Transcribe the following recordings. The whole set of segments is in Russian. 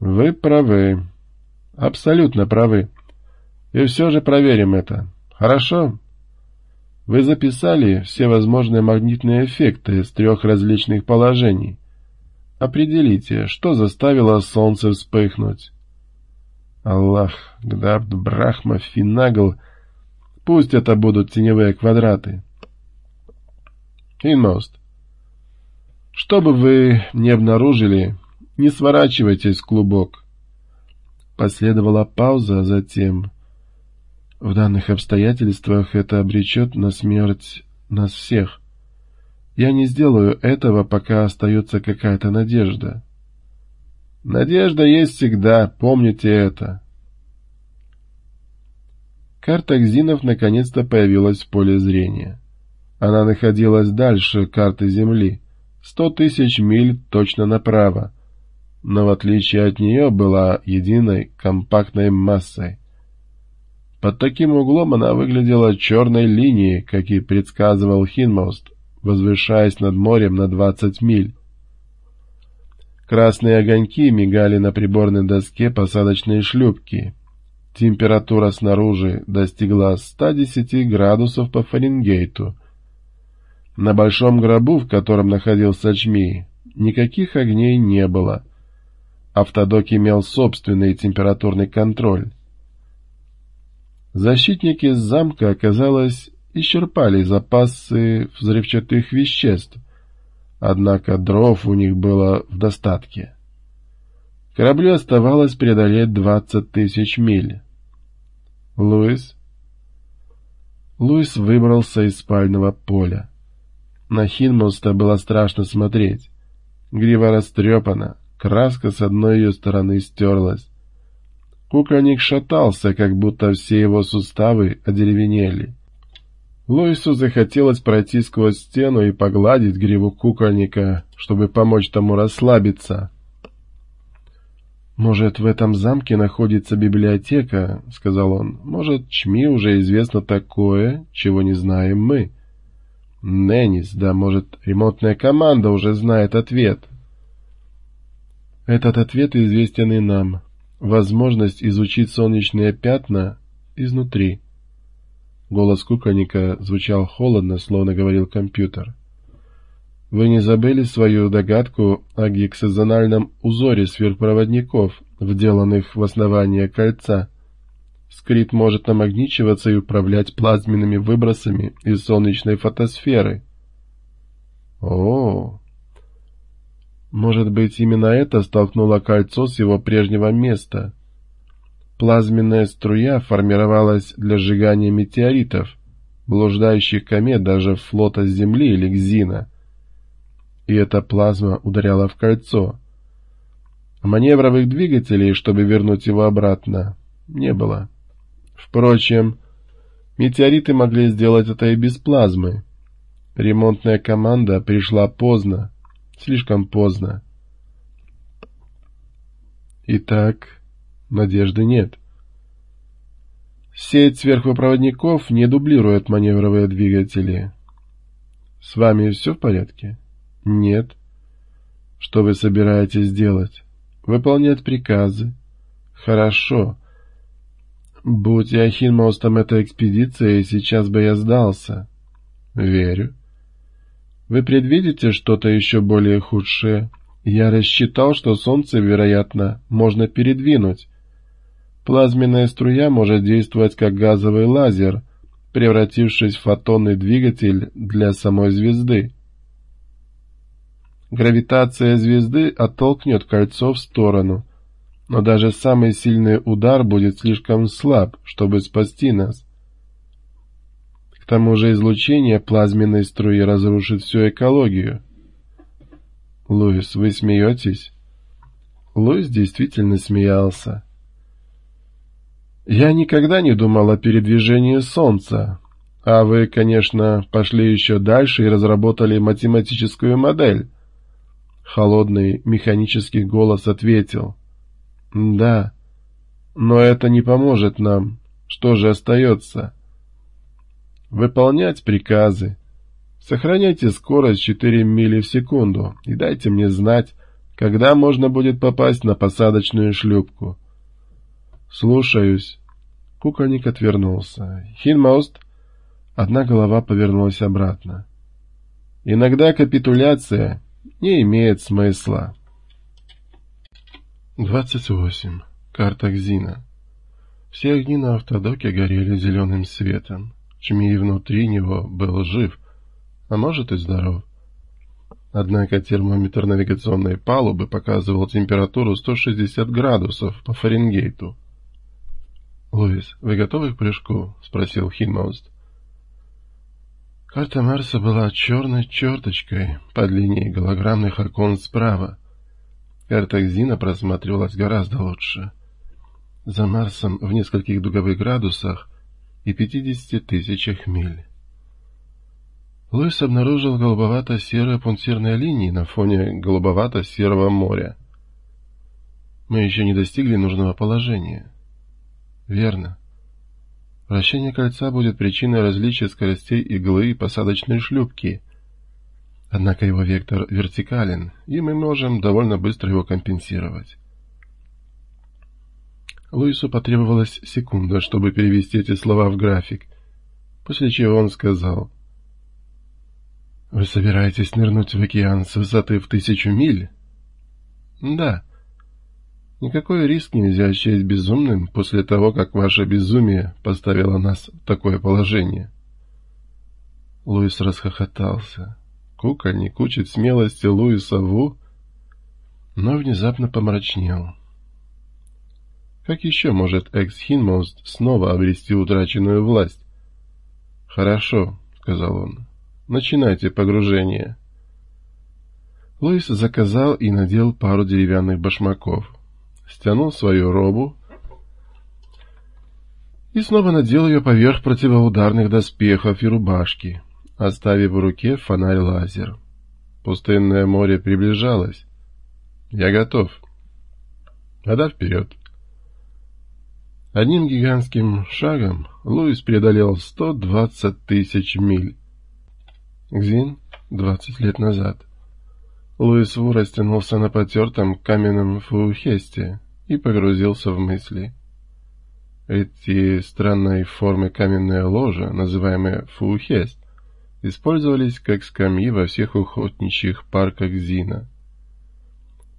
Вы правы. Абсолютно правы. И все же проверим это. Хорошо? Вы записали все возможные магнитные эффекты с трех различных положений. Определите, что заставило Солнце вспыхнуть. Аллах, Гдабд, Брахма, Финагл. Пусть это будут теневые квадраты. Инмост. Что бы вы не обнаружили, не сворачивайтесь клубок. Последовала пауза, а затем... В данных обстоятельствах это обречет на смерть нас всех. Я не сделаю этого, пока остается какая-то надежда. Надежда есть всегда, помните это. Карта Гзинов наконец-то появилась в поле зрения. Она находилась дальше карты Земли, сто тысяч миль точно направо, но в отличие от нее была единой компактной массой. Под таким углом она выглядела черной линией, как и предсказывал Хинмост, возвышаясь над морем на двадцать миль. Красные огоньки мигали на приборной доске посадочной шлюпки. Температура снаружи достигла 110 градусов по Фаренгейту. На большом гробу, в котором находился Чми, никаких огней не было. Автодок имел собственный температурный контроль. Защитники замка, оказалось, исчерпали запасы взрывчатых веществ, однако дров у них было в достатке. Кораблю оставалось преодолеть двадцать тысяч миль. Луис? Луис выбрался из спального поля. На Хинмоста было страшно смотреть. Грива растрепана, краска с одной ее стороны стерлась. Кукольник шатался, как будто все его суставы одеревенели. Лоису захотелось пройти сквозь стену и погладить гриву кукольника, чтобы помочь тому расслабиться. «Может, в этом замке находится библиотека?» — сказал он. «Может, Чми уже известно такое, чего не знаем мы?» «Неннис, да, может, ремонтная команда уже знает ответ?» «Этот ответ известен и нам возможность изучить солнечные пятна изнутри. Голос кукольника звучал холодно, словно говорил компьютер. Вы не забыли свою догадку о гексагональном узоре сверхпроводников, вделанных в основание кольца? Скрит может намагничиваться и управлять плазменными выбросами из солнечной фотосферы. О, может быть, именно это столкнуло кольцо с его прежнего места. Плазменная струя формировалась для сжигания метеоритов, блуждающих комет даже флота Земли или Гзина. И эта плазма ударяла в кольцо. Маневровых двигателей, чтобы вернуть его обратно, не было. Впрочем, метеориты могли сделать это и без плазмы. Ремонтная команда пришла поздно, Слишком поздно. Итак, надежды нет. Сеть сверхпроводников не дублирует маневровые двигатели. С вами все в порядке? Нет. Что вы собираетесь делать? Выполнять приказы. Хорошо. Будь я Хинмостом этой экспедиции, сейчас бы я сдался. Верю. Вы предвидите что-то еще более худшее? Я рассчитал, что Солнце, вероятно, можно передвинуть. Плазменная струя может действовать как газовый лазер, превратившись в фотонный двигатель для самой звезды. Гравитация звезды оттолкнет кольцо в сторону, но даже самый сильный удар будет слишком слаб, чтобы спасти нас. К тому же излучение плазменной струи разрушит всю экологию. Луис, вы смеетесь? Луис действительно смеялся. Я никогда не думал о передвижении Солнца, а вы, конечно, пошли еще дальше и разработали математическую модель. Холодный механический голос ответил. Да, но это не поможет нам. Что же остается? Выполнять приказы. Сохраняйте скорость 4 мили в секунду и дайте мне знать, Когда можно будет попасть на посадочную шлюпку? Слушаюсь. Кукольник отвернулся. Хинмост. Одна голова повернулась обратно. Иногда капитуляция не имеет смысла. 28. Карта Гзина. Все огни на автодоке горели зеленым светом. Чмей внутри него был жив, а может и здоров. Однако термометр навигационной палубы показывал температуру 160 градусов по Фаренгейту. «Луис, вы готовы к прыжку?» — спросил Хинмауст. Карта Марса была черной черточкой под линией голограммных окон справа. Карта Гзина просматривалась гораздо лучше. За Марсом в нескольких дуговых градусах и 50 тысячах миль. Луис обнаружил голубовато-серые пунктирные линии на фоне голубовато-серого моря. Мы еще не достигли нужного положения. Верно. Вращение кольца будет причиной различия скоростей иглы и посадочной шлюпки. Однако его вектор вертикален, и мы можем довольно быстро его компенсировать. Луису потребовалась секунда, чтобы перевести эти слова в график, после чего он сказал, «Вы собираетесь нырнуть в океан с высоты в тысячу миль?» «Да». Никакой риск нельзя счесть безумным после того, как ваше безумие поставило нас в такое положение. Луис расхохотался. Кукольник учит смелости Луиса Ву, но внезапно помрачнел. Как еще может Экс-Хинмост снова обрести утраченную власть? «Хорошо», — сказал он, — «начинайте погружение». Луис заказал и надел пару деревянных башмаков стянул свою робу и снова надел ее поверх противоударных доспехов и рубашки, оставив в руке фонарь-лазер. Пустынное море приближалось. «Я готов». «Тогда вперед». Одним гигантским шагом Луис преодолел 120 тысяч миль. Гзин — 20 лет назад. Луис Ву растянулся на потертом каменном фуухесте и погрузился в мысли. Эти странной формы каменные ложа, называемые фуухест, использовались как скамьи во всех охотничьих парках Зина.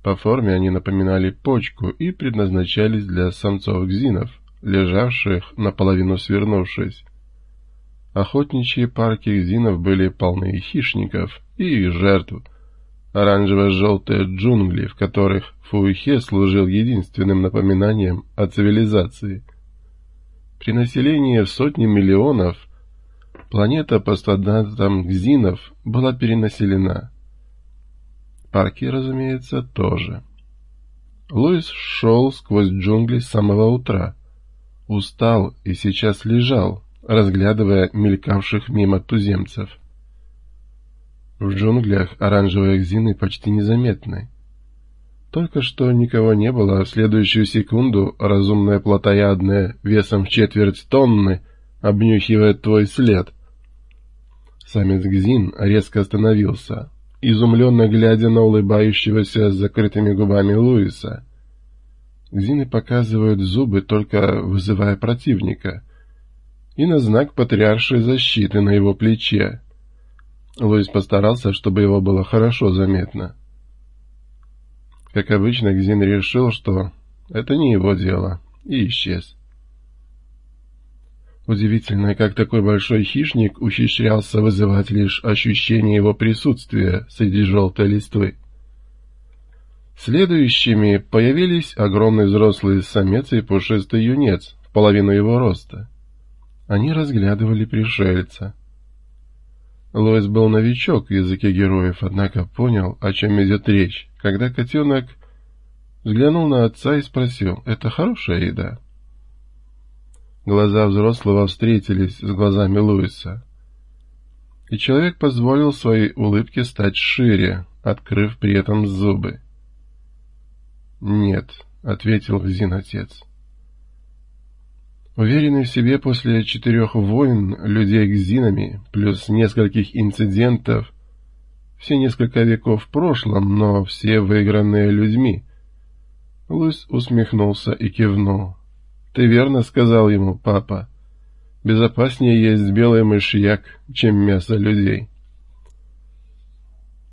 По форме они напоминали почку и предназначались для самцов-гзинов, лежавших наполовину свернувшись. Охотничьи парки гзинов были полны хищников и их жертв – оранжево-желтые джунгли, в которых Фуихе служил единственным напоминанием о цивилизации. При населении в сотни миллионов планета по стандартам гзинов была перенаселена. Парки, разумеется, тоже. Луис шел сквозь джунгли с самого утра. Устал и сейчас лежал, разглядывая мелькавших мимо туземцев. В джунглях оранжевые гзины почти незаметны. Только что никого не было, а в следующую секунду разумная плотоядная весом в четверть тонны обнюхивает твой след. Самец Гзин резко остановился, изумленно глядя на улыбающегося с закрытыми губами Луиса. Гзины показывают зубы, только вызывая противника, и на знак патриаршей защиты на его плече. Луис постарался, чтобы его было хорошо заметно. Как обычно, Гзин решил, что это не его дело, и исчез. Удивительно, как такой большой хищник ухищрялся вызывать лишь ощущение его присутствия среди желтой листвы. Следующими появились огромный взрослый самец и пушистый юнец, в половину его роста. Они разглядывали пришельца. Лоис был новичок в языке героев, однако понял, о чем идет речь, когда котенок взглянул на отца и спросил, «Это хорошая еда?» Глаза взрослого встретились с глазами Луиса, и человек позволил своей улыбке стать шире, открыв при этом зубы. «Нет», — ответил Зин отец. Уверенный в себе после четырех войн людей с зинами, плюс нескольких инцидентов, Все несколько веков в прошлом, но все выигранные людьми. Луис усмехнулся и кивнул. «Ты верно сказал ему, папа. Безопаснее есть белый мышьяк, чем мясо людей».